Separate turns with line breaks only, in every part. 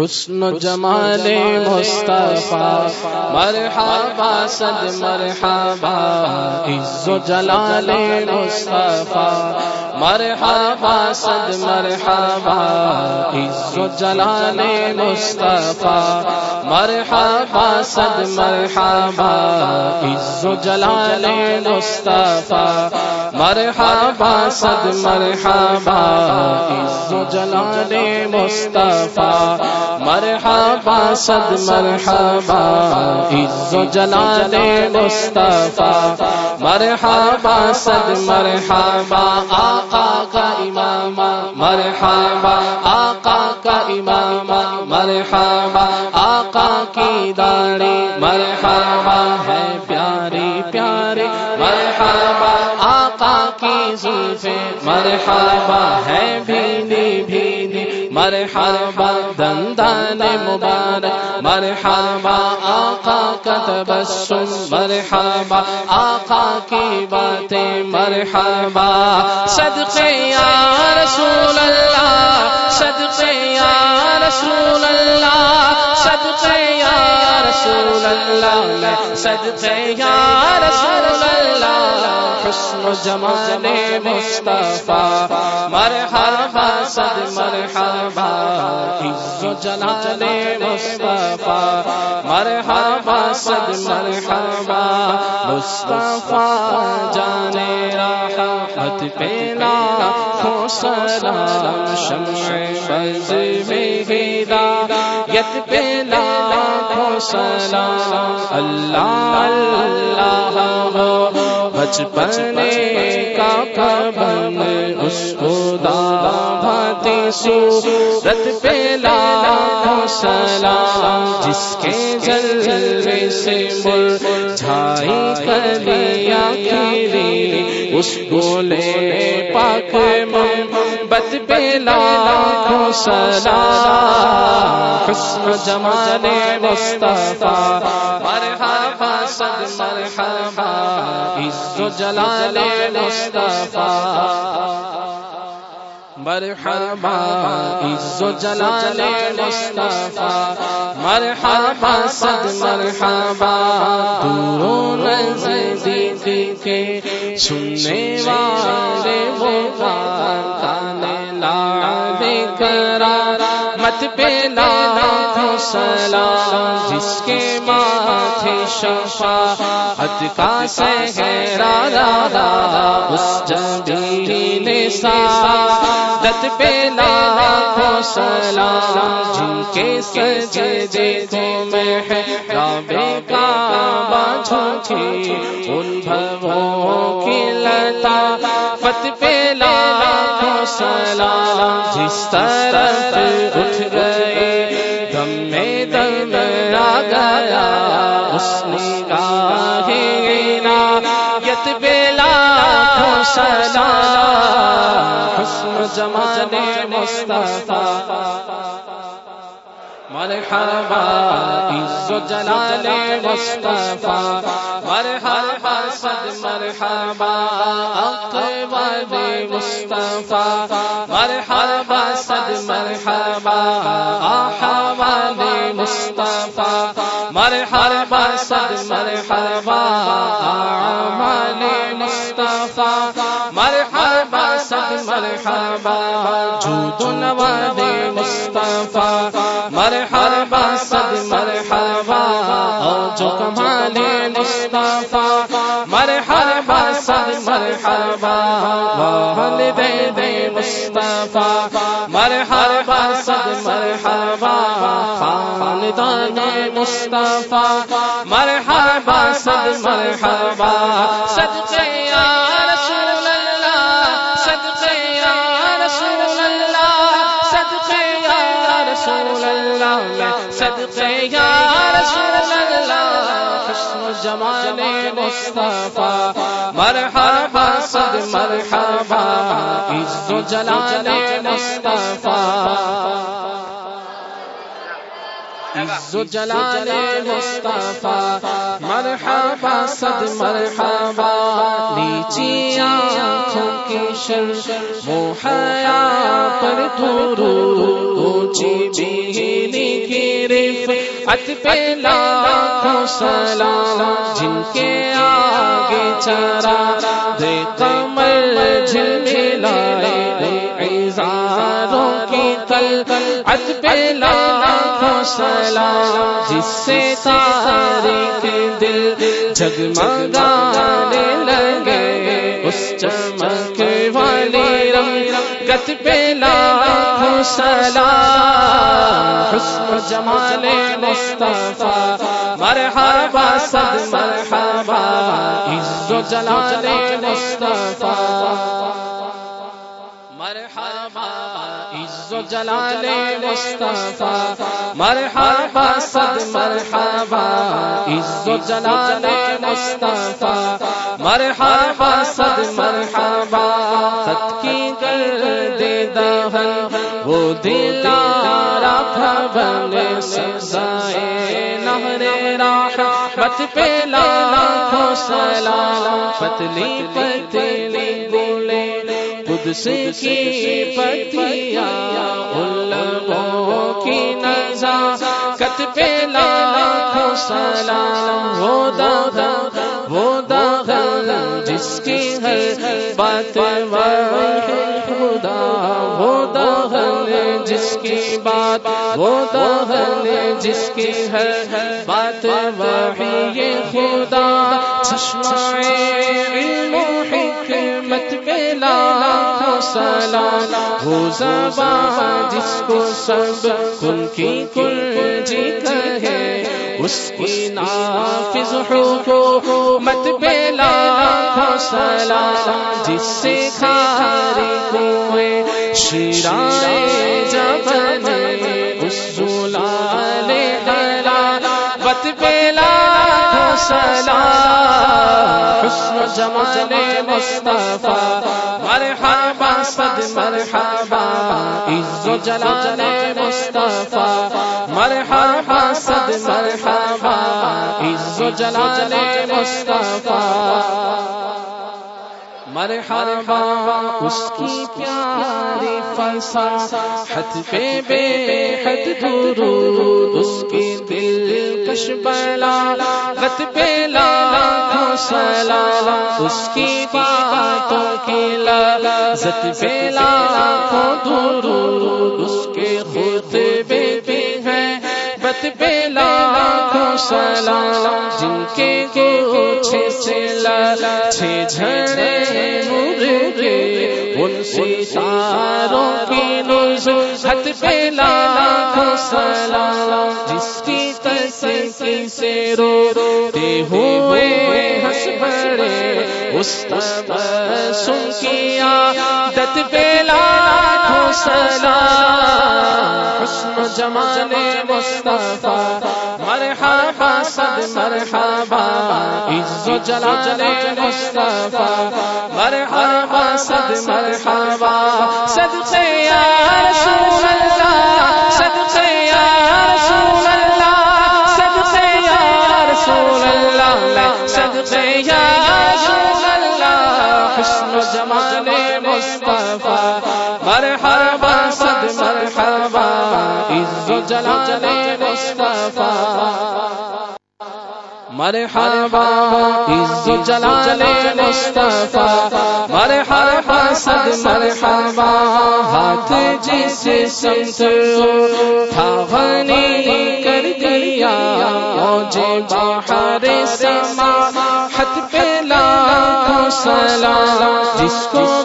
حسن جمال مصطفیٰ مرحبا صد مرحبا عز و جلال مصطفیٰ مرحبا صد مرحبا عز و جلال مصطفیٰ مرحبا صد مرحبا عز و جلال مصطفیٰ مرحبا، صد مرحبا، عز و جلال مصطفیٰ۔ مرحبا، صد مرحبا، عز و جلال مصطفیٰ۔ مرحبا، صد مرحبا، آقا کا امام مرحبا، آقا کا امام مرحبا، آقا کی داڑھی۔ مرحبا ہے زلفے مرحبا ہے بھینی بھینی، مرحبا دندان مبارک، مرحبا آقا کا تبسم، مرحبا آقا کی باتیں، مرحبا صدقے یا رسول اللہ، صدقے یا رسول اللہ رسول اللہ صدقے، یا رسول اللہ، حسن و جمال مصطفیٰ، مرحبا، صد مرحبا، عز و جلال مصطفیٰ، مرحبا، صد مرحبا، مصطفیٰ جانے راحت پیلا خو سلام شمع بز میں گیدا یت پیلا خو سلام اللہ اللہ ہو۔ بچپن کا پابند اس کو دادا بھاتی سو۔ رت پیلا سلام جس کے جلوے سے مر، جھائی کلیا کھیری اس گولے پاک پیلا کو سلام حسن جمال مصطفیٰ مرحبا صد مرحبا عز و جلال مصطفیٰ۔ مرحبا عز و جلال مصطفیٰ۔ مرحبا صد مرحبا۔ دوروں نزدیک کے سننے والے وہ کانے لاڑ کرا مت پہ لا سلام، جس کے ماتھے شفا، حد کا سہرا دادا اس جبی نے سا دت پہ لا سلام، جن کے سجدے کو میں ہے رابے کا بجھوٹھی ان بھووں کی لتا پت پہ لا سلام۔ جس طرف اٹھ گئے، دم میں دم آ گیا۔ اس نگاہ عنایت بیلا سلام۔ حسن جمال مصطفیٰ۔ مرحبا عز و جلال مصطفیٰ، مرحبا، صد مرحبا اقبال مصطفیٰ، مرحبا، صد مرحبا احوال مصطفیٰ، مرحبا، صد مرحبا اعمال مصطفیٰ، مرحبا مرحبا جود نواد مصطفیٰ، مرحبا صد مرحبا جو کمال مصطفیٰ، مرحبا صد مرحبا والدین مصطفیٰ، مرحبا صد مرحبا، خاندان مصطفیٰ، مرحبا صد مرحبا صدقے یا حسن و جمال مصطفیٰ، مرحبا صد مرحبا، عز و جلال مصطفیٰ۔ عز و جلال مصطفیٰ، مرحبا صد مرحبا۔ نیچی آنکھوں کی شر، وہ حیا پر درود۔ اونچی بینی ات پہ لاکھوں سلام، جن کے آگے چرا، دے کمل جھلملائے ایزاروں کی کل ات پہ لاکھوں سلام، جس سے تاریخ دل جگمگانے لگے، اس چمک والی رنگت پہ لاکھوں سلام حسن جمال مصطفیٰ، مرحبا، صد مرحبا، عز و جلال مصطفیٰ۔ مرحبا، عز و جلال مصطفیٰ۔ مرحبا، صد مرحبا، عز و جلال مصطفیٰ۔ مرحبا، صد مرحبا۔ خط کی گرد دہن وہ دلارا بھون سزائے نہر راحت پہ لاکھوں سلام، پتلی پتلی بولے قدس کی پتیا لبوں کی نظر کت پہ لاکھوں سلام، وہ دادا، وہ جس کی ہر بات خدا وہ داغل جس کی بات، وہ داغل جس کی ہر بات وحی خدا چشمہ حکمت پہ سلام وہ زبان جس کو سب کن کی کل جی کہے اس کی نافذ حکومت پہ لاکھوں سلام جس سے کھاری کوئے شیرائے جبن اس زلال حلالت پہ لاکھوں سلام حسن جمال مصطفیٰ مرحبا صد مرحبا عز و جلال مصطفیٰ مرحبا صد مرحبا جلال مصطفیٰ۔ مرحبا، اس کی پیاری فصاحت پہ بے حد درود، اس کی دل کش بلا۔ غت پہ لاکھوں سلام اس کی باتوں کی لذت پہ لاکھوں درود۔ اس کے خطبے سلام، جن کے گوچھے سے لچھے جھڑے نور رے ان ستاروں کی نزہت پہ لاکھوں سلام، جس کی تسکی سے رو روتے ہوئے ہنس بڑے اس تبسم کی عادت پہ لاکھوں سلام حسن جمال مصطفیٰ، مرحبا صد مرحبا، عز و جلال مصطفیٰ، مرحبا صد مرحبا، صدقے یا مصطفیٰ، مرحبا، صد مرحبا عز و جلال مصطفیٰ۔ مرحبا عز و جلال مصطفیٰ۔ مرحبا، صد مرحبا، ہاتھ جس سمت تھا غنی کر دیا مجھے باہر سما حت پہ لاکھوں سلام، جس کو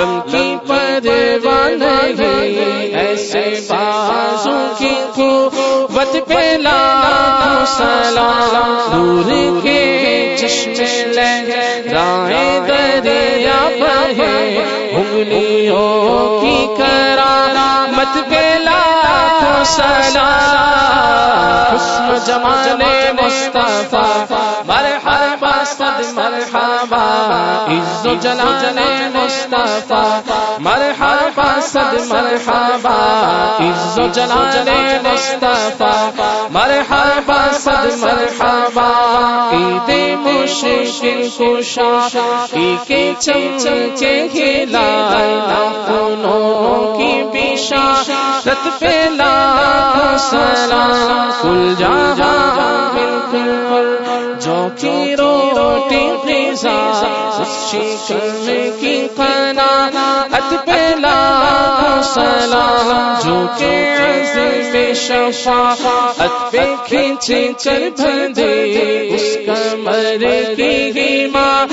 لمکی پروان نہیں ایسے بازو کی قوت پہ لاکھوں سلام دور کے چشمے لہرائیں دریا بہے انگلیوں کی کرامت پہ لاکھوں سلام، حسن جمال مصطفیٰ، مرحبا عز و جلال مصطفیٰ، مرحبا صد مرحبا عز و جلال مصطفیٰ، مرحبا صد مرحبا، عید مشکل کشا کے چم کے ہلائے ناخنوں کی بشا رت پہ لاکھوں سلام شکن کی قنا ات پہلا سلام، جو کہ عزم شفا ات پہ کھینچے چل بھندے، اس کمر کی ہی ماں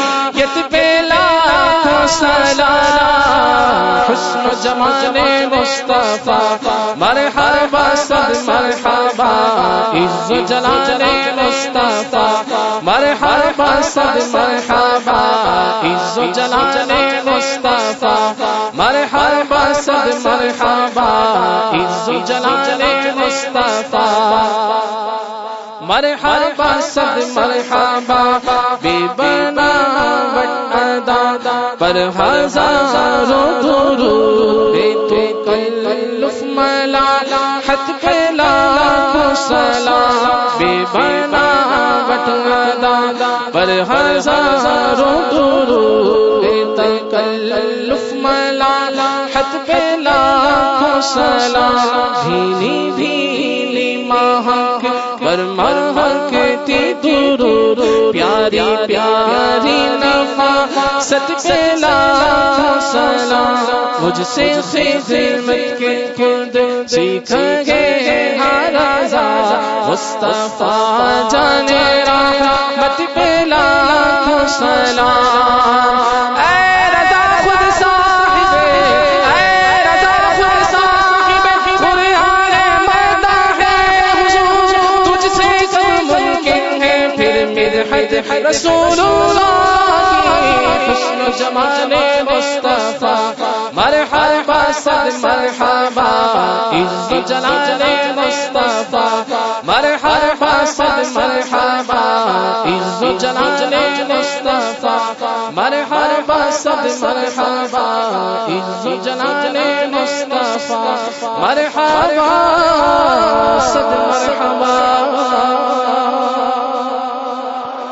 سلام مصطفیٰ، مرحبا سب مرحبا عز جلال مصطفیٰ، مرحبا سب مرحبا عز جلال مصطفیٰ، مرحبا سب مرحبا عز جلال مصطفیٰ۔ مرحبا سب مرحبا بے بنا دادا پر ہزاروں درود تو کلف ملالا حت پلا سلام بے بنا دادا پر ہزاروں درود تو کلف ملالا حت پلا سلام بھینی بھینی مر پر مہکتی دور پیاری پیاری نفا ست سے لا سلا مجھ سے خدمت کے خود سیکھ گئے ہرازا مصطفیٰ جانے رسول اللہ کی جمال مصطفیٰ، مرحبا سر مرحبا، عز جلال مصطفیٰ، مرحبا سر مرحبا، عز جلال مصطفیٰ، مرحبا سر مرحبا، عز جلال مصطفیٰ، مرحبا سر مرحبا۔